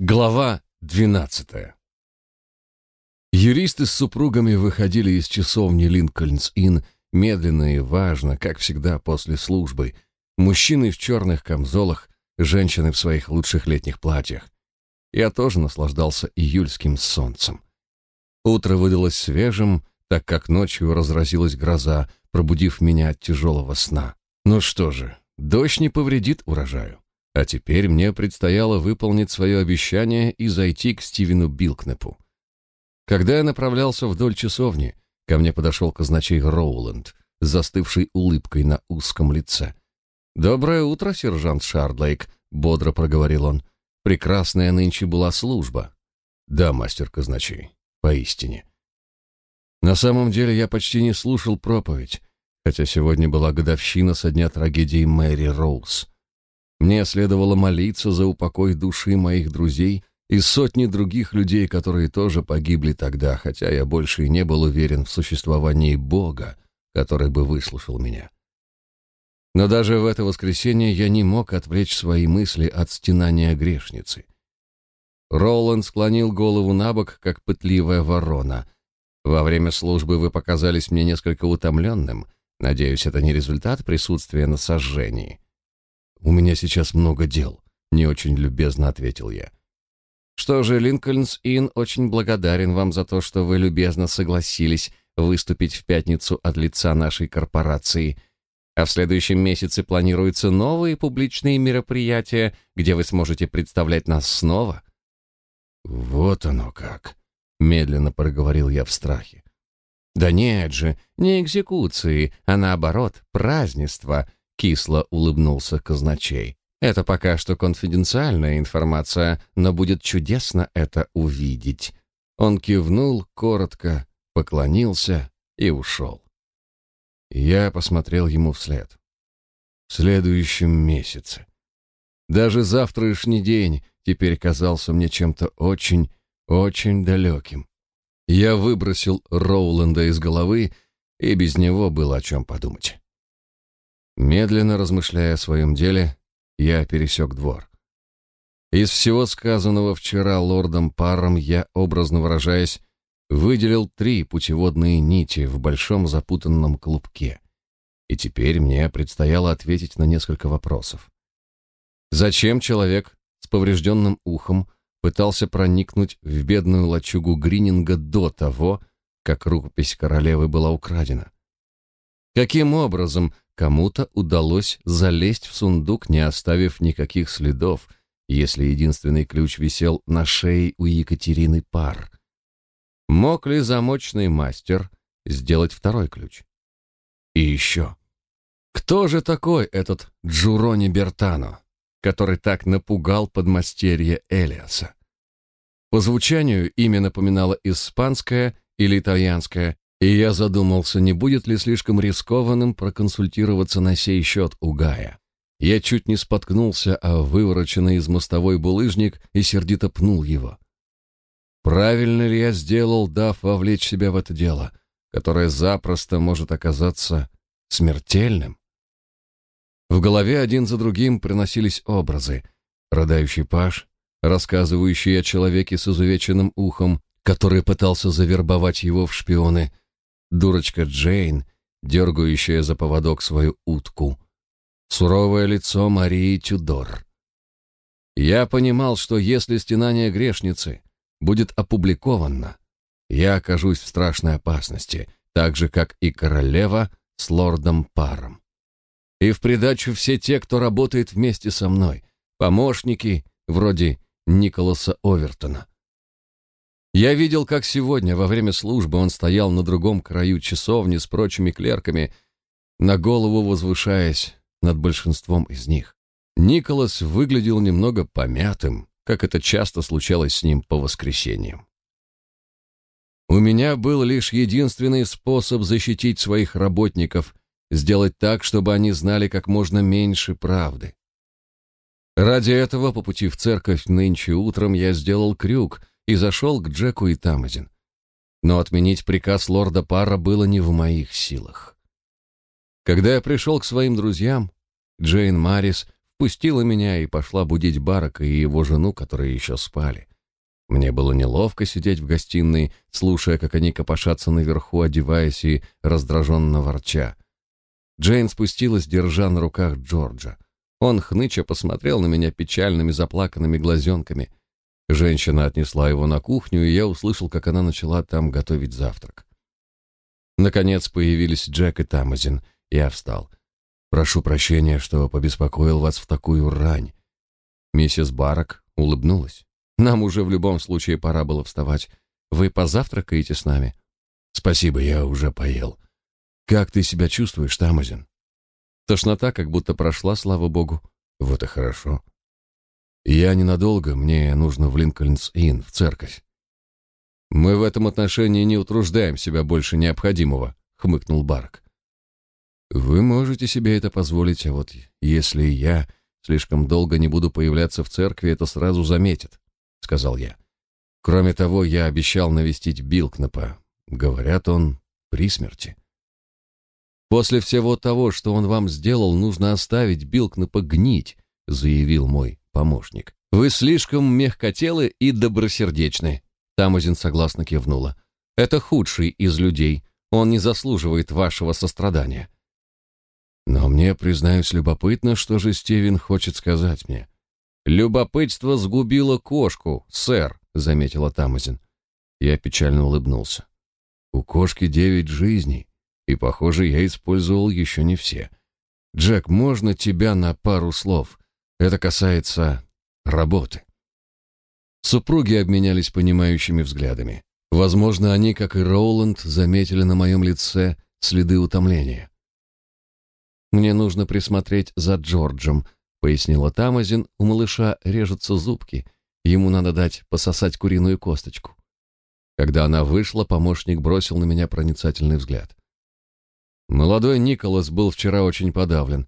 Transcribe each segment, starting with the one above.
Глава 12. Юристы с супругами выходили из часовни Линкольнс-Инн медленно и важно, как всегда после службы. Мужчины в черных камзолах, женщины в своих лучших летних платьях. Я тоже наслаждался июльским солнцем. Утро выдалось свежим, так как ночью разразилась гроза, пробудив меня от тяжелого сна. Ну что же, дождь не повредит урожаю. А теперь мне предстояло выполнить свое обещание и зайти к Стивену Билкнепу. Когда я направлялся вдоль часовни, ко мне подошел казначей Роуланд, застывший улыбкой на узком лице. «Доброе утро, сержант Шардлейк», — бодро проговорил он. «Прекрасная нынче была служба». «Да, мастер казначей, поистине». На самом деле я почти не слушал проповедь, хотя сегодня была годовщина со дня трагедии Мэри Роуз. Мне следовало молиться за упокой души моих друзей и сотни других людей, которые тоже погибли тогда, хотя я больше и не был уверен в существовании Бога, который бы выслушал меня. Но даже в это воскресенье я не мог отвлечь свои мысли от стенания грешницы. Роланд склонил голову на бок, как пытливая ворона. «Во время службы вы показались мне несколько утомленным. Надеюсь, это не результат присутствия на сожжении». «У меня сейчас много дел», — не очень любезно ответил я. «Что же, Линкольнс-Инн очень благодарен вам за то, что вы любезно согласились выступить в пятницу от лица нашей корпорации. А в следующем месяце планируются новые публичные мероприятия, где вы сможете представлять нас снова». «Вот оно как», — медленно проговорил я в страхе. «Да нет же, не экзекуции, а наоборот, празднества», Кисло улыбнулся казначей. Это пока что конфиденциальная информация, но будет чудесно это увидеть. Он кивнул коротко, поклонился и ушел. Я посмотрел ему вслед. В следующем месяце. Даже завтрашний день теперь казался мне чем-то очень, очень далеким. Я выбросил Роуленда из головы, и без него было о чем подумать. Медленно размышляя о своем деле, я пересек двор. Из всего сказанного вчера лордом Паром я, образно выражаясь, выделил три путеводные нити в большом запутанном клубке. И теперь мне предстояло ответить на несколько вопросов. Зачем человек с поврежденным ухом пытался проникнуть в бедную лачугу Грининга до того, как рукопись королевы была украдена? Каким образом Кому-то удалось залезть в сундук, не оставив никаких следов, если единственный ключ висел на шее у Екатерины Пар. Мог ли замочный мастер сделать второй ключ? И еще. Кто же такой этот Джурони Бертано, который так напугал подмастерье Элиаса? По звучанию имя напоминало испанское или итальянское, и я задумался, не будет ли слишком рискованным проконсультироваться на сей счет у Гая. Я чуть не споткнулся о вывороченный из мостовой булыжник и сердито пнул его. Правильно ли я сделал, дав вовлечь себя в это дело, которое запросто может оказаться смертельным? В голове один за другим приносились образы. Родающий паш, рассказывающий о человеке с изувеченным ухом, который пытался завербовать его в шпионы — дурочка Джейн, дергающая за поводок свою утку, суровое лицо Марии Тюдор. Я понимал, что если стенание грешницы будет опубликовано, я окажусь в страшной опасности, так же, как и королева с лордом Паром. И в придачу все те, кто работает вместе со мной, помощники вроде Николаса Овертона. Я видел, как сегодня, во время службы, он стоял на другом краю часовни с прочими клерками, на голову возвышаясь над большинством из них. Николас выглядел немного помятым, как это часто случалось с ним по воскресеньям. У меня был лишь единственный способ защитить своих работников, сделать так, чтобы они знали как можно меньше правды. Ради этого по пути в церковь нынче утром я сделал крюк — и зашел к Джеку и Тамазин. Но отменить приказ лорда Пара было не в моих силах. Когда я пришел к своим друзьям, Джейн Марис впустила меня и пошла будить Барака и его жену, которые еще спали. Мне было неловко сидеть в гостиной, слушая, как они копошатся наверху, одеваясь и раздраженно ворча. Джейн спустилась, держа на руках Джорджа. Он хныча посмотрел на меня печальными заплаканными глазенками. Женщина отнесла его на кухню, и я услышал, как она начала там готовить завтрак. Наконец появились Джек и Тамазин. Я встал. «Прошу прощения, что побеспокоил вас в такую рань». Миссис Барак улыбнулась. «Нам уже в любом случае пора было вставать. Вы позавтракаете с нами?» «Спасибо, я уже поел. Как ты себя чувствуешь, Тамазин?» Тошнота как будто прошла, слава богу. Вот и хорошо. Я ненадолго, мне нужно в Линкольнс-Инн, в церковь. Мы в этом отношении не утруждаем себя больше необходимого, хмыкнул Барк. Вы можете себе это позволить, а вот если я слишком долго не буду появляться в церкви, это сразу заметят, сказал я. Кроме того, я обещал навестить Билкнапа. Говорят, он при смерти. После всего того, что он вам сделал, нужно оставить Билкна погнить, заявил мой помощник. Вы слишком мягкотелы и добросердечны. Тамазин согласно кивнула. Это худший из людей. Он не заслуживает вашего сострадания. Но мне, признаюсь, любопытно, что же Стивен хочет сказать мне. Любопытство сгубило кошку, сэр, заметила Тамазин. Я печально улыбнулся. У кошки девять жизней. И, похоже, я использовал еще не все. Джек, можно тебя на пару слов? Это касается работы. Супруги обменялись понимающими взглядами. Возможно, они, как и Роуланд, заметили на моем лице следы утомления. «Мне нужно присмотреть за Джорджем», — пояснила Тамазин. «У малыша режутся зубки. Ему надо дать пососать куриную косточку». Когда она вышла, помощник бросил на меня проницательный взгляд. Молодой Николас был вчера очень подавлен.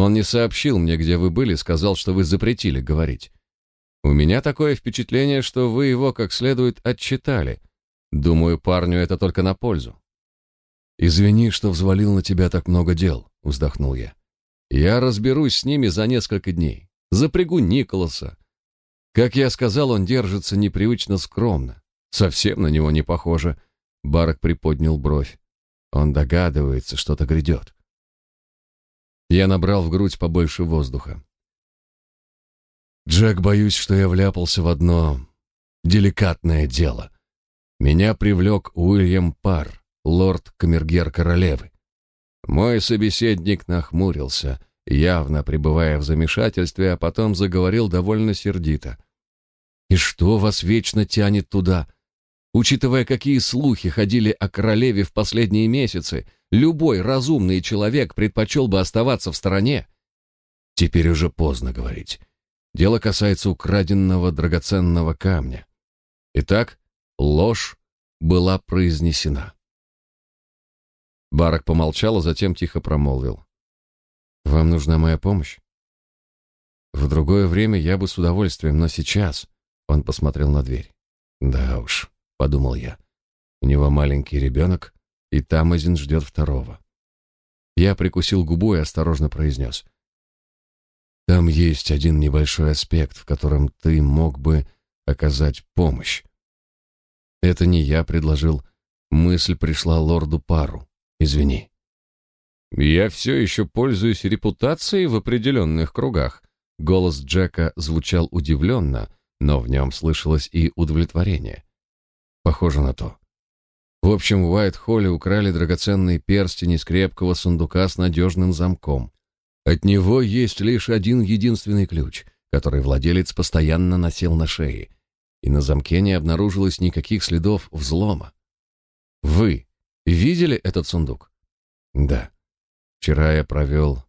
Он не сообщил мне, где вы были, сказал, что вы запретили говорить. У меня такое впечатление, что вы его как следует отчитали. Думаю, парню это только на пользу. Извини, что взвалил на тебя так много дел, вздохнул я. Я разберусь с ними за несколько дней. Запрягу Николаса. Как я сказал, он держится непривычно скромно. Совсем на него не похоже. Барак приподнял бровь. Он догадывается, что-то грядет. Я набрал в грудь побольше воздуха. Джек, боюсь, что я вляпался в одно деликатное дело. Меня привлек Уильям Пар, лорд-камергер королевы. Мой собеседник нахмурился, явно пребывая в замешательстве, а потом заговорил довольно сердито. «И что вас вечно тянет туда? Учитывая, какие слухи ходили о королеве в последние месяцы, любой разумный человек предпочел бы оставаться в стороне. Теперь уже поздно говорить. Дело касается украденного драгоценного камня. Итак, ложь была произнесена. Барак помолчал, а затем тихо промолвил. «Вам нужна моя помощь?» «В другое время я бы с удовольствием, но сейчас...» Он посмотрел на дверь. «Да уж, подумал я. У него маленький ребенок, и Тамазин ждет второго. Я прикусил губу и осторожно произнес. Там есть один небольшой аспект, в котором ты мог бы оказать помощь. Это не я предложил. Мысль пришла лорду Пару. Извини. Я все еще пользуюсь репутацией в определенных кругах. Голос Джека звучал удивленно, но в нем слышалось и удовлетворение. Похоже на то. В общем, в Уайт-Холле украли драгоценный перстень из крепкого сундука с надежным замком. От него есть лишь один единственный ключ, который владелец постоянно носил на шее, и на замке не обнаружилось никаких следов взлома. Вы видели этот сундук? Да. Вчера я провел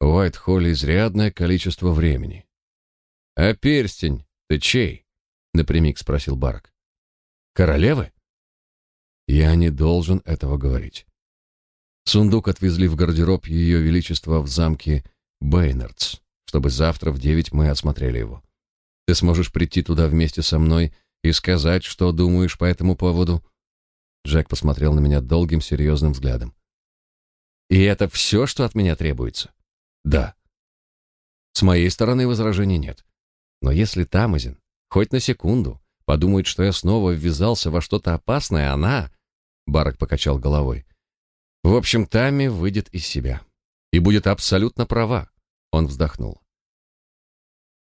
в Уайт-Холле изрядное количество времени. А перстень ты чей? напрямик спросил Барк. Королевы? Я не должен этого говорить. Сундук отвезли в гардероб Ее Величества в замке Бейнардс, чтобы завтра в девять мы осмотрели его. Ты сможешь прийти туда вместе со мной и сказать, что думаешь по этому поводу?» Джек посмотрел на меня долгим серьезным взглядом. «И это все, что от меня требуется?» «Да». С моей стороны возражений нет. Но если Тамазин хоть на секунду подумает, что я снова ввязался во что-то опасное, она... Барак покачал головой. В общем, Тами выйдет из себя. И будет абсолютно права. Он вздохнул.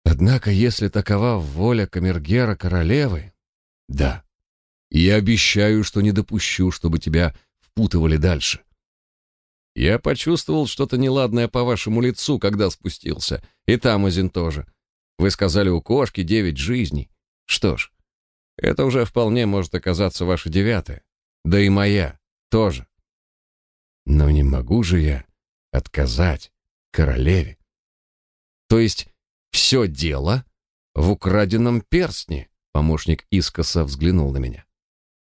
Однако, если такова воля камергера королевы... Да. Я обещаю, что не допущу, чтобы тебя впутывали дальше. Я почувствовал что-то неладное по вашему лицу, когда спустился. И Тамазин тоже. Вы сказали, у кошки девять жизней. Что ж, это уже вполне может оказаться ваша девятая. Да и моя тоже. Но не могу же я отказать королеве. То есть все дело в украденном перстне, помощник искоса взглянул на меня.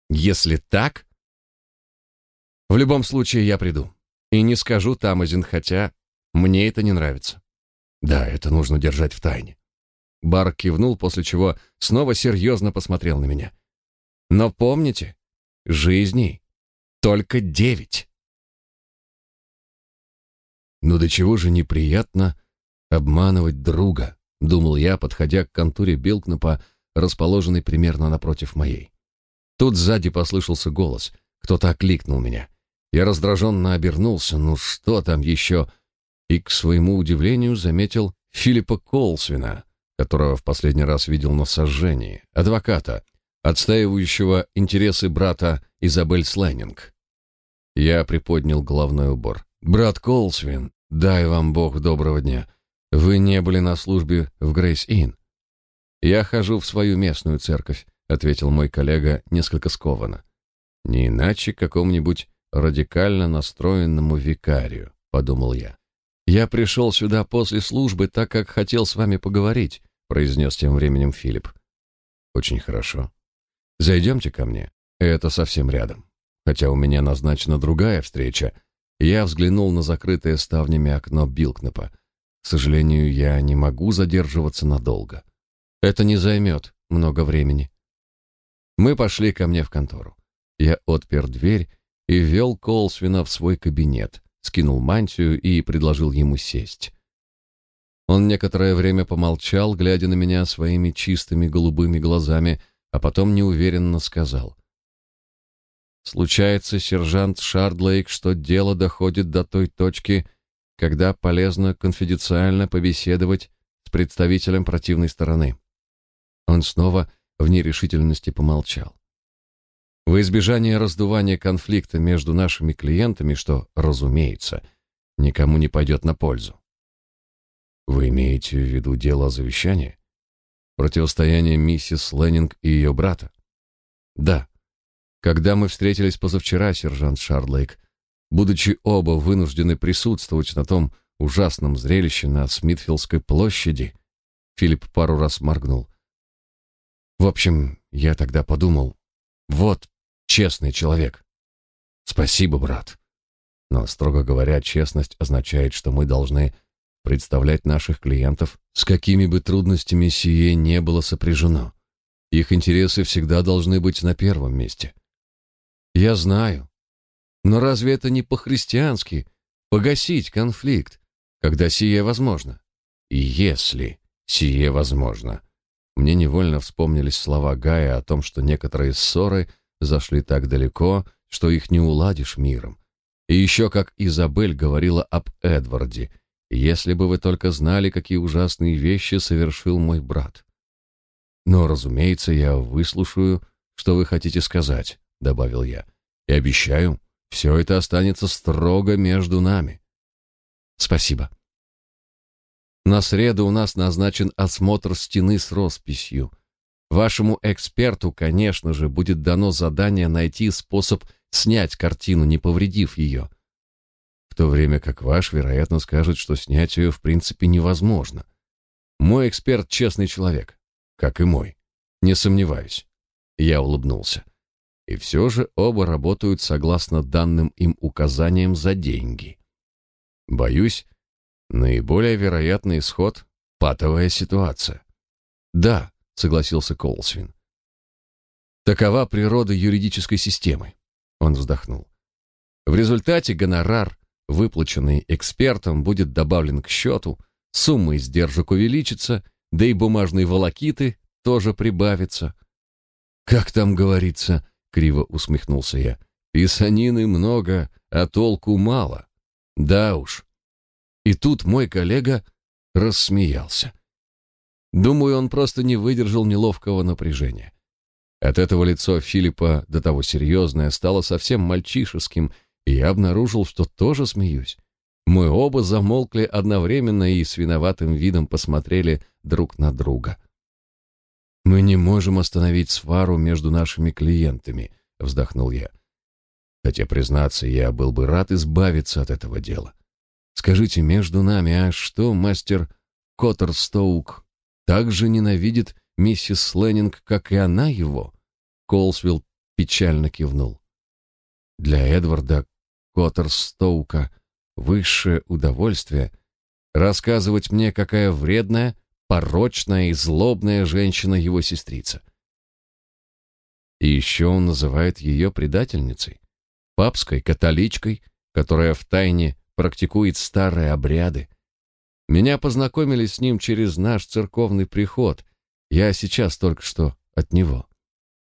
Если так, в любом случае я приду. И не скажу Тамазин, хотя мне это не нравится. Да, это нужно держать в тайне. Бар кивнул, после чего снова серьезно посмотрел на меня. Но помните, жизней только девять. Ну до чего же неприятно обманывать друга, думал я, подходя к контуре Билкнапа, расположенной примерно напротив моей. Тут сзади послышался голос, кто-то окликнул меня. Я раздраженно обернулся, ну что там еще? И к своему удивлению заметил Филиппа Колсвина, которого в последний раз видел на сожжении, адвоката, отстаивающего интересы брата Изабель Слайнинг. Я приподнял головной убор. «Брат Колсвин, дай вам Бог доброго дня. Вы не были на службе в Грейс-Инн?» «Я хожу в свою местную церковь», — ответил мой коллега несколько скованно. «Не иначе какому-нибудь радикально настроенному викарию, подумал я. Я пришел сюда после службы, так как хотел с вами поговорить, произнес тем временем Филипп. Очень хорошо. Зайдемте ко мне. Это совсем рядом. Хотя у меня назначена другая встреча. Я взглянул на закрытое ставнями окно Билкнепа. К сожалению, я не могу задерживаться надолго. Это не займет много времени. Мы пошли ко мне в контору. Я отпер дверь и ввел Колсвина в свой кабинет, скинул мантию и предложил ему сесть. Он некоторое время помолчал, глядя на меня своими чистыми голубыми глазами, а потом неуверенно сказал. «Случается, сержант Шардлейк, что дело доходит до той точки, когда полезно конфиденциально побеседовать с представителем противной стороны». Он снова в нерешительности помолчал. Во избежание раздувания конфликта между нашими клиентами, что, разумеется, никому не пойдет на пользу. Вы имеете в виду дело о завещании? Противостояние миссис Леннинг и ее брата? Да. Когда мы встретились позавчера, сержант Шардлейк, будучи оба вынуждены присутствовать на том ужасном зрелище на Смитфилдской площади, Филипп пару раз моргнул. В общем, я тогда подумал, вот честный человек. Спасибо, брат. Но, строго говоря, честность означает, что мы должны представлять наших клиентов, с какими бы трудностями сие не было сопряжено. Их интересы всегда должны быть на первом месте. Я знаю. Но разве это не по-христиански погасить конфликт, когда сие возможно? И если сие возможно. Мне невольно вспомнились слова Гая о том, что некоторые ссоры — зашли так далеко, что их не уладишь миром. И еще как Изабель говорила об Эдварде, если бы вы только знали, какие ужасные вещи совершил мой брат. Но, разумеется, я выслушаю, что вы хотите сказать, добавил я. И обещаю, все это останется строго между нами. Спасибо. На среду у нас назначен осмотр стены с росписью. Вашему эксперту, конечно же, будет дано задание найти способ снять картину, не повредив ее. В то время как ваш, вероятно, скажет, что снять ее в принципе невозможно. Мой эксперт честный человек, как и мой. Не сомневаюсь. Я улыбнулся. И все же оба работают согласно данным им указаниям за деньги. Боюсь, наиболее вероятный исход — патовая ситуация. Да, — согласился Колсвин. «Такова природа юридической системы», — он вздохнул. «В результате гонорар, выплаченный экспертом, будет добавлен к счету, Сумма издержек увеличится, да и бумажной волокиты тоже прибавится. «Как там говорится?» — криво усмехнулся я. «Писанины много, а толку мало. Да уж». И тут мой коллега рассмеялся. Думаю, он просто не выдержал неловкого напряжения. От этого лицо Филиппа, до того серьезное, стало совсем мальчишеским, и я обнаружил, что тоже смеюсь. Мы оба замолкли одновременно и с виноватым видом посмотрели друг на друга. «Мы не можем остановить свару между нашими клиентами», — вздохнул я. Хотя, признаться, я был бы рад избавиться от этого дела. Скажите, между нами, а что мастер Коттерстоук также ненавидит миссис Сленнинг, как и она его? Колсвилл печально кивнул. Для Эдварда Коттерстоука высшее удовольствие рассказывать мне, какая вредная, порочная и злобная женщина его сестрица. И еще он называет ее предательницей, папской католичкой, которая втайне практикует старые обряды. Меня познакомили с ним через наш церковный приход. Я сейчас только что от него.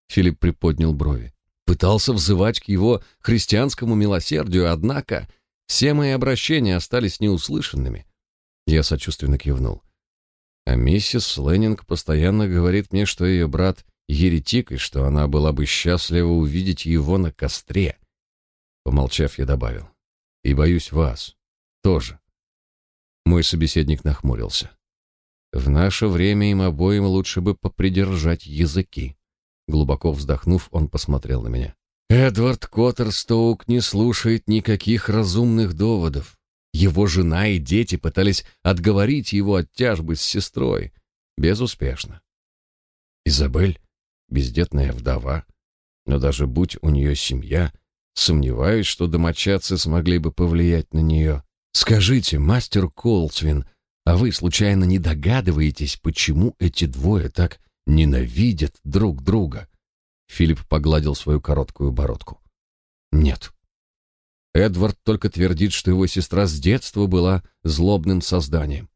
Филипп приподнял брови. Пытался взывать к его христианскому милосердию, однако все мои обращения остались неуслышанными. Я сочувственно кивнул. А миссис Леннинг постоянно говорит мне, что ее брат еретик и что она была бы счастлива увидеть его на костре. Помолчав, я добавил: "И боюсь вас тоже". Мой собеседник нахмурился. В наше время им обоим лучше бы попридержать языки. Глубоко вздохнув, он посмотрел на меня. Эдвард Коттерстоук не слушает никаких разумных доводов. Его жена и дети пытались отговорить его от тяжбы с сестрой. Безуспешно. Изабель — бездетная вдова, но даже будь у нее семья, сомневаюсь, что домочадцы смогли бы повлиять на нее. Скажите, мастер Колсвин, а вы случайно не догадываетесь, почему эти двое так ненавидят друг друга? Филипп погладил свою короткую бородку. Нет. Эдвард только твердит, что его сестра с детства была злобным созданием.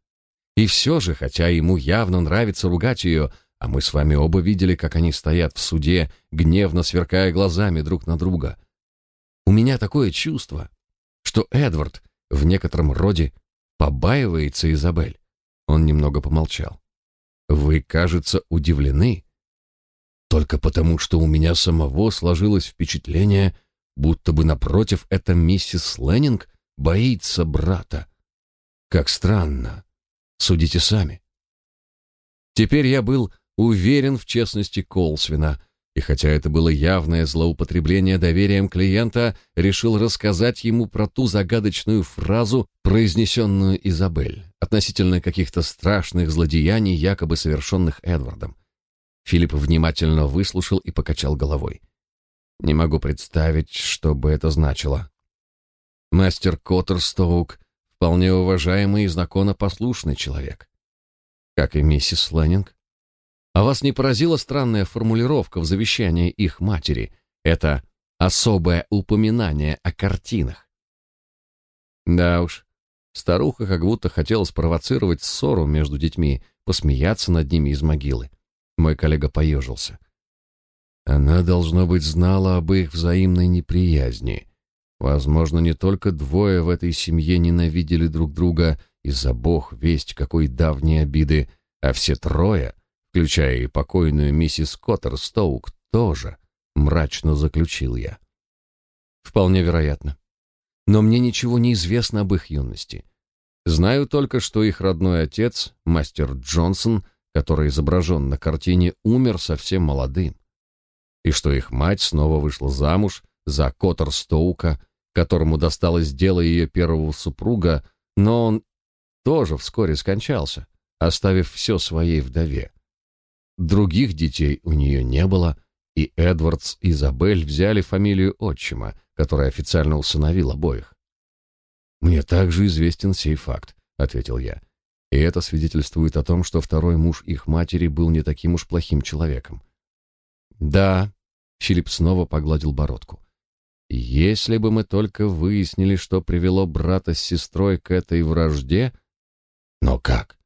И все же, хотя ему явно нравится ругать ее, а мы с вами оба видели, как они стоят в суде, гневно сверкая глазами друг на друга. У меня такое чувство, что Эдвард в некотором роде побаивается Изабель. Он немного помолчал. Вы, кажется, удивлены. Только потому, что у меня самого сложилось впечатление, будто бы напротив эта миссис Леннинг боится брата. Как странно. Судите сами. Теперь я был уверен в честности Колсвина, и хотя это было явное злоупотребление доверием клиента, решил рассказать ему про ту загадочную фразу, произнесенную Изабель, относительно каких-то страшных злодеяний, якобы совершенных Эдвардом. Филипп внимательно выслушал и покачал головой. Не могу представить, что бы это значило. Мастер Коттерстоук вполне уважаемый и законопослушный человек. Как и миссис Леннинг. А вас не поразила странная формулировка в завещании их матери? Это особое упоминание о картинах. Да уж, старуха как будто хотела спровоцировать ссору между детьми, посмеяться над ними из могилы. Мой коллега поежился. Она, должно быть, знала об их взаимной неприязни. Возможно, не только двое в этой семье ненавидели друг друга из-за бог весть какой давней обиды, а все трое включая и покойную миссис Коттер Стоук, тоже, мрачно заключил я. Вполне вероятно. Но мне ничего не известно об их юности. Знаю только, что их родной отец, мастер Джонсон, который изображен на картине, умер совсем молодым, и что их мать снова вышла замуж за Коттер Стоука, которому досталось дело ее первого супруга, но он тоже вскоре скончался, оставив все своей вдове. Других детей у нее не было, и Эдвардс и Изабель взяли фамилию отчима, который официально усыновил обоих. «Мне также известен сей факт», — ответил я. «И это свидетельствует о том, что второй муж их матери был не таким уж плохим человеком». «Да», — Филипп снова погладил бородку. «Если бы мы только выяснили, что привело брата с сестрой к этой вражде, Но как?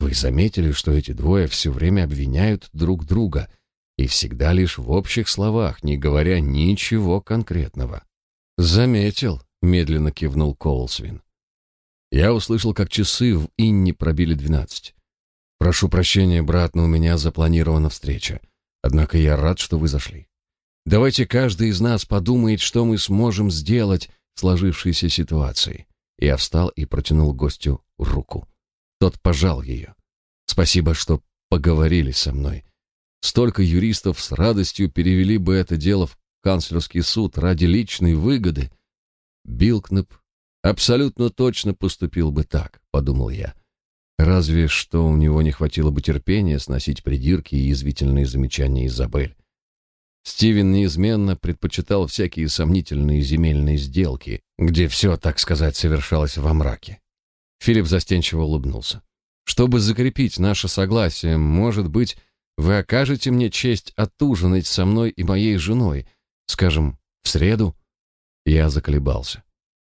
Вы заметили, что эти двое все время обвиняют друг друга и всегда лишь в общих словах, не говоря ничего конкретного? Заметил, медленно кивнул Коулсвин. Я услышал, как часы в Инне пробили двенадцать. Прошу прощения, брат, но у меня запланирована встреча. Однако я рад, что вы зашли. Давайте каждый из нас подумает, что мы сможем сделать в сложившейся ситуации. Я встал и протянул гостю руку. Тот пожал ее. Спасибо, что поговорили со мной. Столько юристов с радостью перевели бы это дело в канцлерский суд ради личной выгоды. Билкнеп абсолютно точно поступил бы так, подумал я. Разве что у него не хватило бы терпения сносить придирки и язвительные замечания Изабель. Стивен неизменно предпочитал всякие сомнительные земельные сделки, где все, так сказать, совершалось во мраке. Филипп застенчиво улыбнулся. «Чтобы закрепить наше согласие, может быть, вы окажете мне честь отужинать со мной и моей женой, скажем, в среду?» Я заколебался.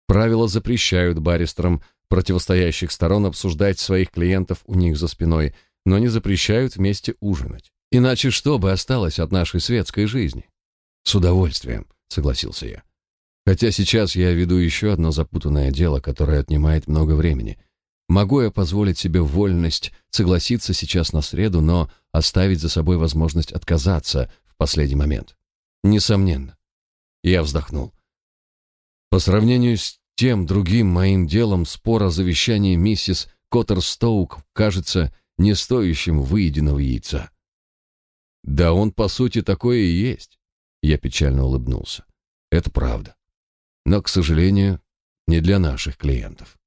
Правила запрещают баристерам противостоящих сторон обсуждать своих клиентов у них за спиной, но не запрещают вместе ужинать. Иначе что бы осталось от нашей светской жизни? С удовольствием, согласился я. Хотя сейчас я веду еще одно запутанное дело, которое отнимает много времени. Могу я позволить себе вольность согласиться сейчас на среду, но оставить за собой возможность отказаться в последний момент? Несомненно. Я вздохнул. По сравнению с тем другим моим делом спор о завещании миссис Коттерстоук кажется не стоящим выеденного яйца. Да он, по сути, такое и есть. Я печально улыбнулся. Это правда. Но, к сожалению, не для наших клиентов.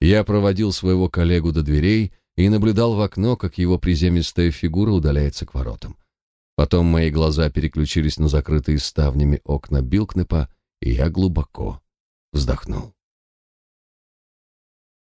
Я проводил своего коллегу до дверей и наблюдал в окно, как его приземистая фигура удаляется к воротам. Потом мои глаза переключились на закрытые ставнями окна Билкнепа, и я глубоко вздохнул.